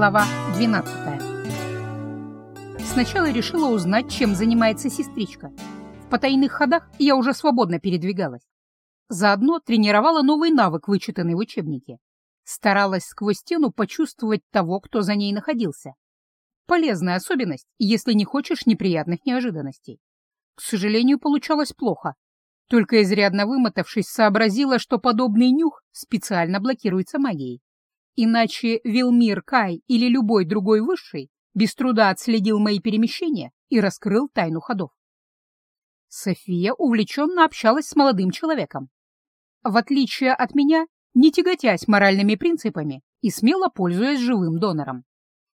Глава 12 Сначала решила узнать, чем занимается сестричка. В потайных ходах я уже свободно передвигалась. Заодно тренировала новый навык, вычитанный в учебнике. Старалась сквозь стену почувствовать того, кто за ней находился. Полезная особенность, если не хочешь неприятных неожиданностей. К сожалению, получалось плохо. Только изрядно вымотавшись, сообразила, что подобный нюх специально блокируется магией. Иначе Вилмир, Кай или любой другой высший без труда отследил мои перемещения и раскрыл тайну ходов. София увлеченно общалась с молодым человеком. В отличие от меня, не тяготясь моральными принципами и смело пользуясь живым донором.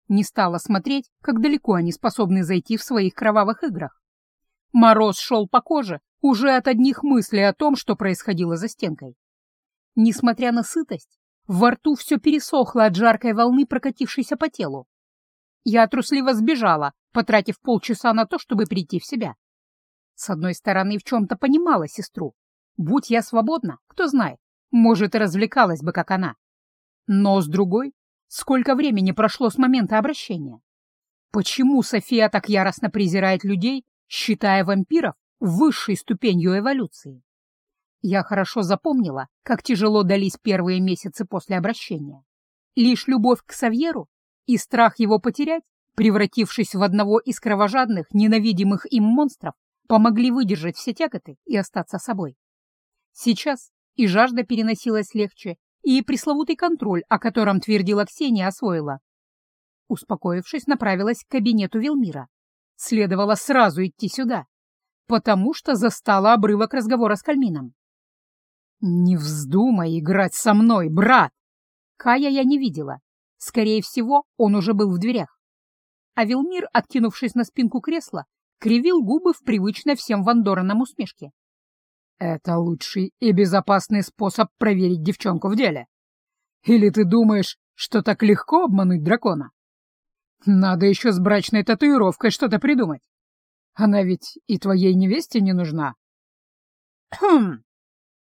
Не стала смотреть, как далеко они способны зайти в своих кровавых играх. Мороз шел по коже уже от одних мыслей о том, что происходило за стенкой. Несмотря на сытость, во рту все пересохло от жаркой волны, прокатившейся по телу. Я трусливо сбежала, потратив полчаса на то, чтобы прийти в себя. С одной стороны, в чем-то понимала сестру. Будь я свободна, кто знает, может, и развлекалась бы, как она. Но с другой, сколько времени прошло с момента обращения? Почему София так яростно презирает людей, считая вампиров высшей ступенью эволюции? Я хорошо запомнила, как тяжело дались первые месяцы после обращения. Лишь любовь к Савьеру и страх его потерять, превратившись в одного из кровожадных, ненавидимых им монстров, помогли выдержать все тяготы и остаться собой. Сейчас и жажда переносилась легче, и пресловутый контроль, о котором твердила Ксения, освоила. Успокоившись, направилась к кабинету Велмира. Следовало сразу идти сюда, потому что застала обрывок разговора с Кальмином. «Не вздумай играть со мной, брат!» Кая я не видела, Скорее всего, он уже был в дверях. А Вилмир, откинувшись на спинку кресла, кривил губы в привычной всем Вандоранам усмешке. «Это лучший и безопасный способ проверить девчонку в деле. Или ты думаешь, что так легко обмануть дракона? Надо еще с брачной татуировкой что-то придумать. Она ведь и твоей невесте не нужна». «Хм!»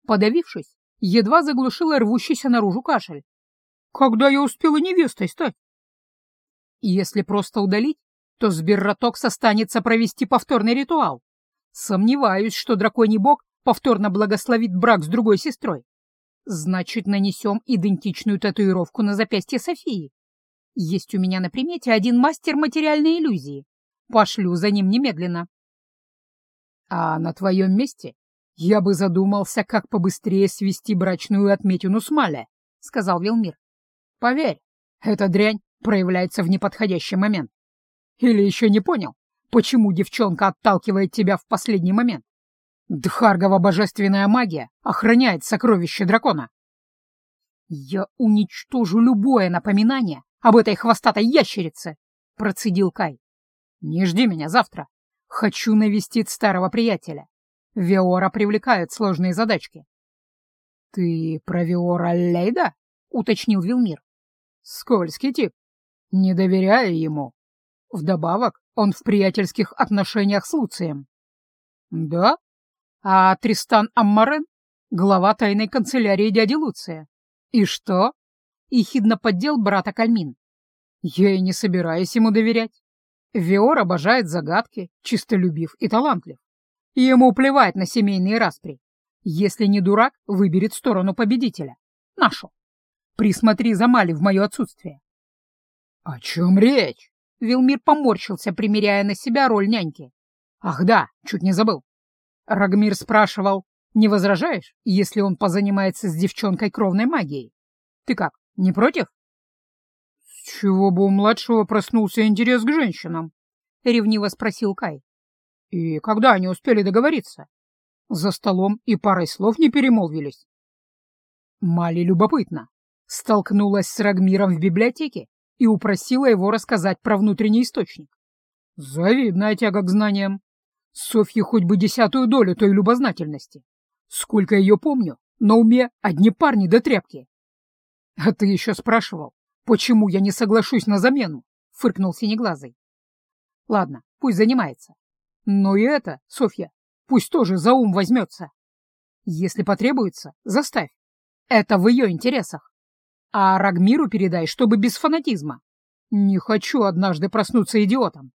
Подавившись, едва заглушила рвущийся наружу кашель. Когда я успела невестой стать? Если просто удалить, то Сберротокс останется провести повторный ритуал. Сомневаюсь, что драконий бог повторно благословит брак с другой сестрой. Значит, нанесем идентичную татуировку на запястье Софии. Есть у меня на примете один мастер материальной иллюзии. Пошлю за ним немедленно. А на твоем месте я бы задумался, как побыстрее свести брачную отметину с Маля, — сказал Вилмир. Поверь, эта дрянь проявляется в неподходящий момент. Или еще не понял, почему девчонка отталкивает тебя в последний момент? Дхаргова божественная магия охраняет сокровище дракона. Я уничтожу любое напоминание об этой хвостатой ящерице, процедил Кай. Не жди меня завтра. Хочу навестить старого приятеля. Виора привлекает сложные задачки. Ты про Виора Лейда? уточнил Вилмир. Скользкий тип. Не доверяю ему. Вдобавок, он в приятельских отношениях с Луцием. Да? А Тристан Аммарен — глава тайной канцелярии дяди Луция. И что? Ихидно поддел брата Кальмин. Я и не собираюсь ему доверять. Виор обожает загадки, чистолюбив и талантлив. Ему плевать на семейные распри. Если не дурак, выберет сторону победителя. Нашу. Присмотри за Мали в мое отсутствие. — О чем речь? — Вилмир поморщился, примеряя на себя роль няньки. — Ах да, чуть не забыл. Рагмир спрашивал, не возражаешь, если он позанимается с девчонкой кровной магией? Ты как, не против? — С чего бы у младшего проснулся интерес к женщинам? — ревниво спросил Кай. — И когда они успели договориться? За столом и парой слов не перемолвились. Мали любопытно, столкнулась с Рагмиром в библиотеке и упросила его рассказать про внутренний источник. Завидная тяга к знаниям. Софье хоть бы десятую долю той любознательности. Сколько ее помню, на уме одни парни до да тряпки. — А ты еще спрашивал, почему я не соглашусь на замену? — фыркнул Синеглазый. — Ладно, пусть занимается. Но и это, Софья, пусть тоже за ум возьмется. Если потребуется, заставь. Это в ее интересах. А Рагмиру передай, чтобы без фанатизма. Не хочу однажды проснуться идиотом.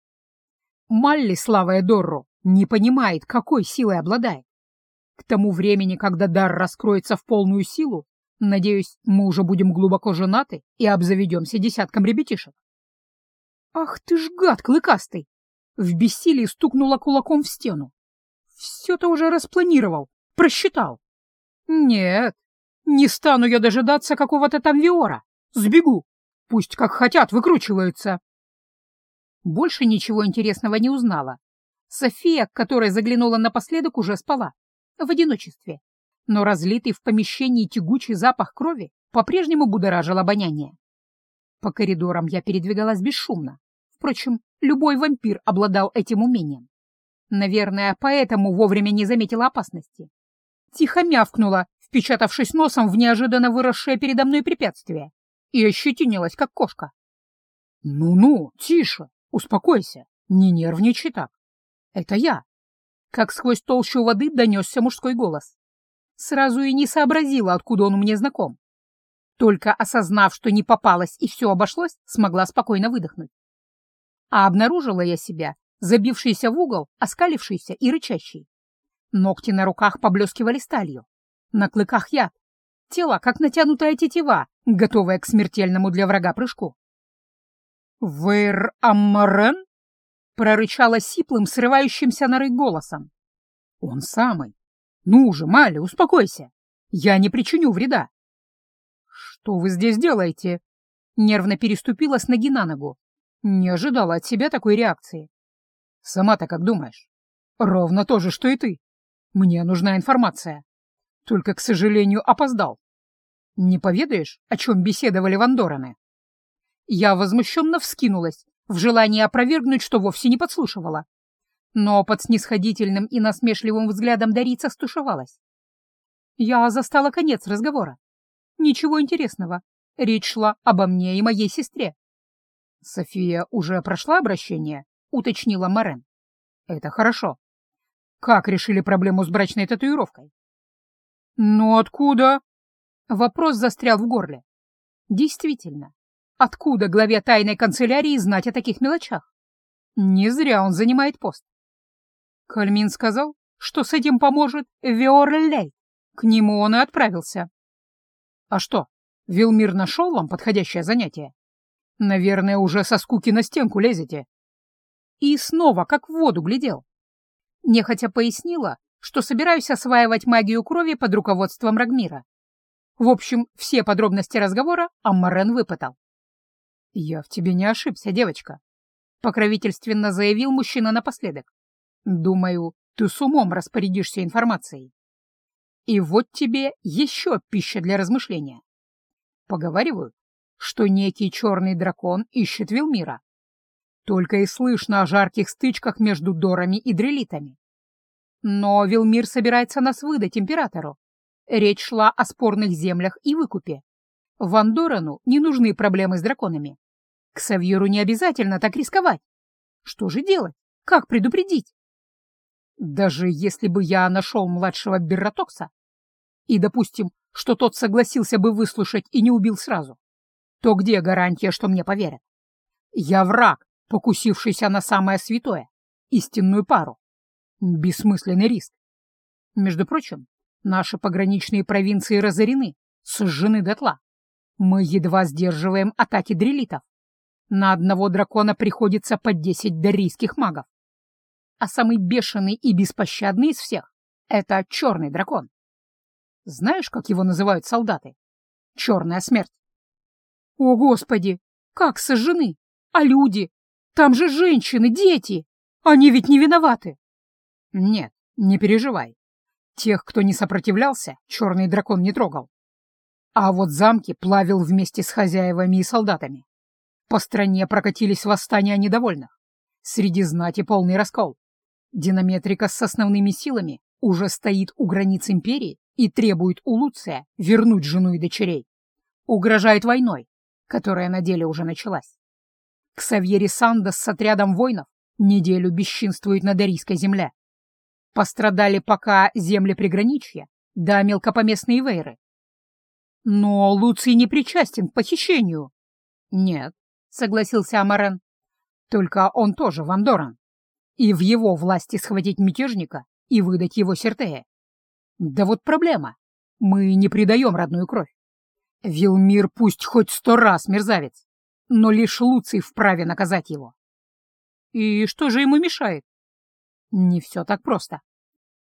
Малли, слава Эдорру, не понимает, какой силой обладает. К тому времени, когда дар раскроется в полную силу, надеюсь, мы уже будем глубоко женаты и обзаведемся десятком ребятишек. Ах ты ж гад клыкастый! В бессилии стукнула кулаком в стену. Все-то уже распланировал, просчитал. Нет, не стану я дожидаться какого-то там Виора. Сбегу. Пусть как хотят выкручиваются. Больше ничего интересного не узнала. София, которая заглянула напоследок, уже спала. В одиночестве. Но разлитый в помещении тягучий запах крови по-прежнему будоражил обоняние. По коридорам я передвигалась бесшумно. Впрочем, любой вампир обладал этим умением. Наверное, поэтому вовремя не заметила опасности. Тихо мявкнула, впечатавшись носом в неожиданно выросшее передо мной препятствие, и ощетинилась, как кошка. «Ну-ну, тише, успокойся, не нервничай так. Это я». Как сквозь толщу воды донесся мужской голос. Сразу и не сообразила, откуда он мне знаком. Только осознав, что не попалась и все обошлось, смогла спокойно выдохнуть. А обнаружила я себя, забившийся в угол, оскалившийся и рычащий. Ногти на руках поблескивали сталью. На клыках яд. Тело, как натянутая тетива, готовая к смертельному для врага прыжку. «Вэр Аммарен?» — прорычала сиплым, срывающимся на рык голосом. «Он самый. Ну же, Мали, успокойся. Я не причиню вреда». «Что вы здесь делаете?» Нервно переступила с ноги на ногу. Не ожидала от себя такой реакции. «Сама-то как думаешь?» «Ровно то же, что и ты. Мне нужна информация. Только, к сожалению, опоздал. Не поведаешь, о чем беседовали Вандораны? Я возмущенно вскинулась, в желании опровергнуть, что вовсе не подслушивала. Но под снисходительным и насмешливым взглядом Дарица стушевалась. Я застала конец разговора. Ничего интересного. Речь шла обо мне и моей сестре. «София уже прошла обращение?» — уточнила Марен. «Это хорошо. Как решили проблему с брачной татуировкой?» «Ну откуда?» Вопрос застрял в горле. Действительно, откуда главе тайной канцелярии знать о таких мелочах? Не зря он занимает пост. Кальмин сказал, что с этим поможет Виорлей. К нему он и отправился. А что, Вилмир нашел вам подходящее занятие? Наверное, уже со скуки на стенку лезете. И снова как в воду глядел. Нехотя пояснила, что собираюсь осваивать магию крови под руководством Рагмира. В общем, все подробности разговора Аммарен выпытал. «Я в тебе не ошибся, девочка», — покровительственно заявил мужчина напоследок. «Думаю, ты с умом распорядишься информацией. И вот тебе еще пища для размышления. Поговаривают, что некий черный дракон ищет Вилмира. Только и слышно о жарких стычках между Дорами и Дрелитами. Но Вилмир собирается нас выдать императору. Речь шла о спорных землях и выкупе. Ван Дорану не нужны проблемы с драконами. К Савьеру не обязательно так рисковать. Что же делать? Как предупредить? Даже если бы я нашел младшего Берратокса, и, допустим, что тот согласился бы выслушать и не убил сразу, то где гарантия, что мне поверят? Я враг, покусившийся на самое святое, истинную пару. Бессмысленный риск. Между прочим, наши пограничные провинции разорены, сожжены дотла. Мы едва сдерживаем атаки дрелитов. На одного дракона приходится по десять дарийских магов. А самый бешеный и беспощадный из всех — это черный дракон. Знаешь, как его называют солдаты? Черная смерть. О, Господи! Как сожжены! А люди? Там же женщины, дети! Они ведь не виноваты! Нет, не переживай. Тех, кто не сопротивлялся, черный дракон не трогал. А вот замки плавил вместе с хозяевами и солдатами. По стране прокатились восстания недовольных. Среди знати полный раскол. Динаметрика с основными силами уже стоит у границ империи и требует у Луция вернуть жену и дочерей. Угрожает войной, которая на деле уже началась. Ксавьери Сандос с отрядом воинов неделю бесчинствует на Дарийской земле. Пострадали пока земли приграничья, да мелкопоместные вейры. Но Луций не причастен к похищению. Нет, согласился Амарен. Только он тоже Вандоран. И в его власти схватить мятежника и выдать его Сертея. Да вот проблема. Мы не предаем родную кровь. Вилмир пусть хоть сто раз мерзавец, но лишь Луций вправе наказать его. И что же ему мешает? Не все так просто.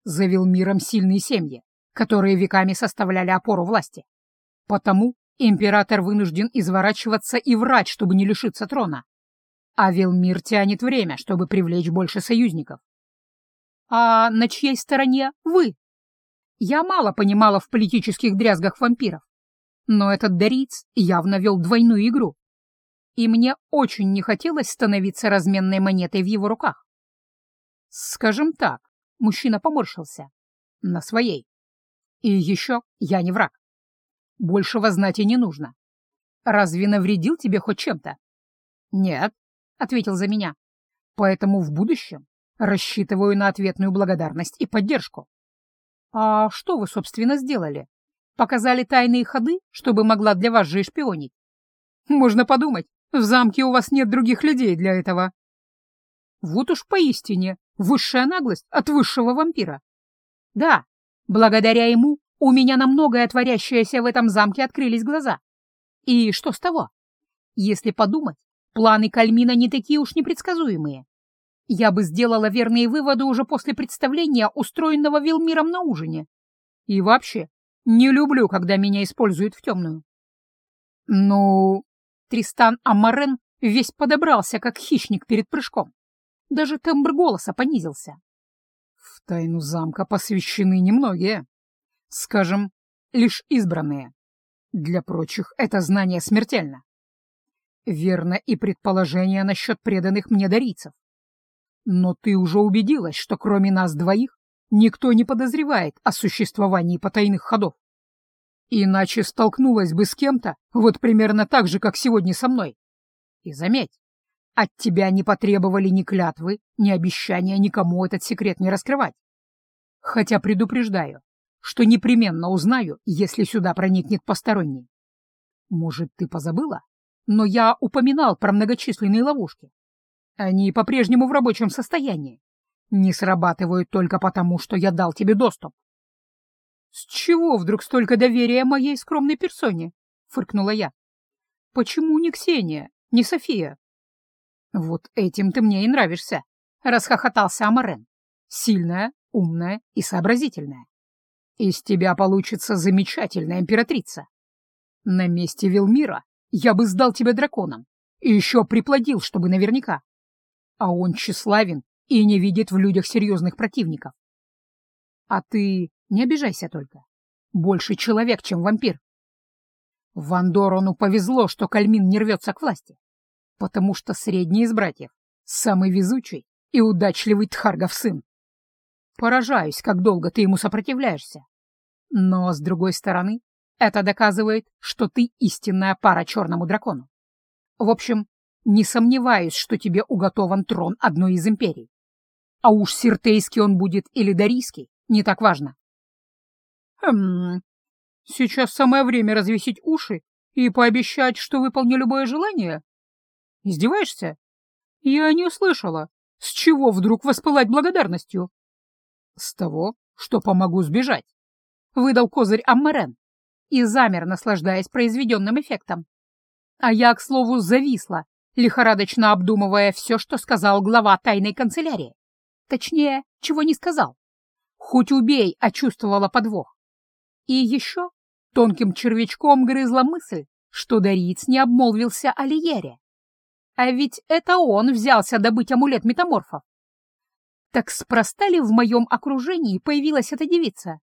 За Вилмиром сильные семьи, которые веками составляли опору власти. Потому император вынужден изворачиваться и врать, чтобы не лишиться трона. А Вилмир тянет время, чтобы привлечь больше союзников. А на чьей стороне вы? Я мало понимала в политических дрязгах вампиров, но этот Дариц явно вел двойную игру, и мне очень не хотелось становиться разменной монетой в его руках. Скажем так, мужчина поморщился. На своей. И еще я не враг. Большего знать и не нужно. Разве навредил тебе хоть чем-то? Нет, — ответил за меня. Поэтому в будущем рассчитываю на ответную благодарность и поддержку. А что вы, собственно, сделали? Показали тайные ходы, чтобы могла для вас же и шпионить? Можно подумать, в замке у вас нет других людей для этого. Вот уж поистине высшая наглость от высшего вампира. Да, благодаря ему у меня на многое творящееся в этом замке открылись глаза. И что с того? Если подумать, планы Кальмина не такие уж непредсказуемые. Я бы сделала верные выводы уже после представления, устроенного Вилмиром на ужине. И вообще, не люблю, когда меня используют в темную. Ну, Тристан Амарен весь подобрался, как хищник перед прыжком. Даже тембр голоса понизился. В тайну замка посвящены немногие. Скажем, лишь избранные. Для прочих это знание смертельно. Верно и предположение насчет преданных мне дарийцев. Но ты уже убедилась, что кроме нас двоих никто не подозревает о существовании потайных ходов. Иначе столкнулась бы с кем-то, вот примерно так же, как сегодня со мной. И заметь, от тебя не потребовали ни клятвы, ни обещания никому этот секрет не раскрывать. Хотя предупреждаю, что непременно узнаю, если сюда проникнет посторонний. Может, ты позабыла? Но я упоминал про многочисленные ловушки. Они по-прежнему в рабочем состоянии. Не срабатывают только потому, что я дал тебе доступ. — С чего вдруг столько доверия моей скромной персоне? — фыркнула я. — Почему не Ксения, не София? — Вот этим ты мне и нравишься, — расхохотался Амарен. — Сильная, умная и сообразительная. Из тебя получится замечательная императрица. На месте Вилмира я бы сдал тебя драконом и еще приплодил, чтобы наверняка а он тщеславен и не видит в людях серьезных противников. А ты не обижайся только. Больше человек, чем вампир. Вандорону повезло, что Кальмин не рвется к власти, потому что средний из братьев — самый везучий и удачливый Тхаргов сын. Поражаюсь, как долго ты ему сопротивляешься. Но, с другой стороны, это доказывает, что ты истинная пара черному дракону. В общем, не сомневаюсь, что тебе уготован трон одной из империй. А уж сиртейский он будет или дарийский, не так важно. Хм, сейчас самое время развесить уши и пообещать, что выполню любое желание? Издеваешься? Я не услышала. С чего вдруг воспылать благодарностью? С того, что помогу сбежать. Выдал козырь Аммарен и замер, наслаждаясь произведенным эффектом. А я, к слову, зависла, лихорадочно обдумывая все, что сказал глава тайной канцелярии. Точнее, чего не сказал. Хоть убей, а чувствовала подвох. И еще тонким червячком грызла мысль, что Дариц не обмолвился о Лиере. А ведь это он взялся добыть амулет метаморфов. Так спроста ли в моем окружении появилась эта девица?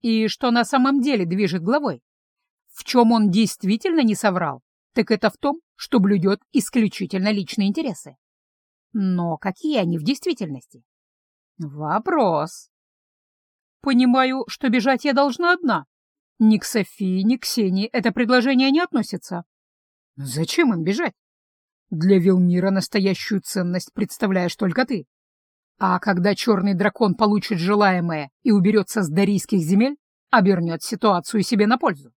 И что на самом деле движет главой? В чем он действительно не соврал? так это в том, что блюдет исключительно личные интересы. Но какие они в действительности? Вопрос. Понимаю, что бежать я должна одна. Ни к Софии, ни к Ксении это предложение не относится. Зачем им бежать? Для Вилмира настоящую ценность представляешь только ты. А когда черный дракон получит желаемое и уберется с дарийских земель, обернет ситуацию себе на пользу.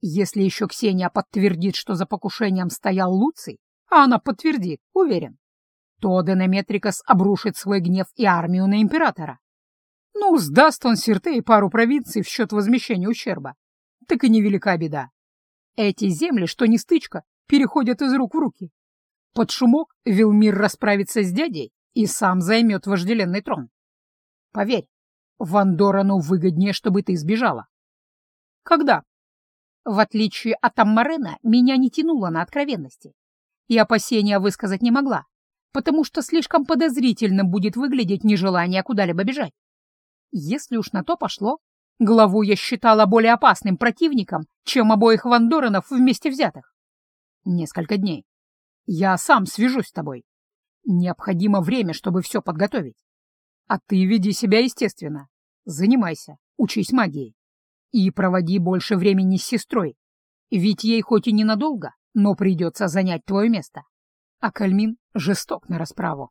Если еще Ксения подтвердит, что за покушением стоял Луций, а она подтвердит, уверен, то Денеметрикас обрушит свой гнев и армию на императора. Ну, сдаст он Сиртей пару провинций в счет возмещения ущерба. Так и невелика беда. Эти земли, что не стычка, переходят из рук в руки. Под шумок Вилмир расправится с дядей и сам займет вожделенный трон. Поверь, Вандорану выгоднее, чтобы ты сбежала. Когда? В отличие от Аммарена, меня не тянуло на откровенности. И опасения высказать не могла, потому что слишком подозрительно будет выглядеть нежелание куда-либо бежать. Если уж на то пошло, главу я считала более опасным противником, чем обоих Вандоранов вместе взятых. Несколько дней. Я сам свяжусь с тобой. Необходимо время, чтобы все подготовить. А ты веди себя естественно. Занимайся, учись магией. И проводи больше времени с сестрой. Ведь ей хоть и ненадолго, но придется занять твое место. А Кальмин жесток на расправу.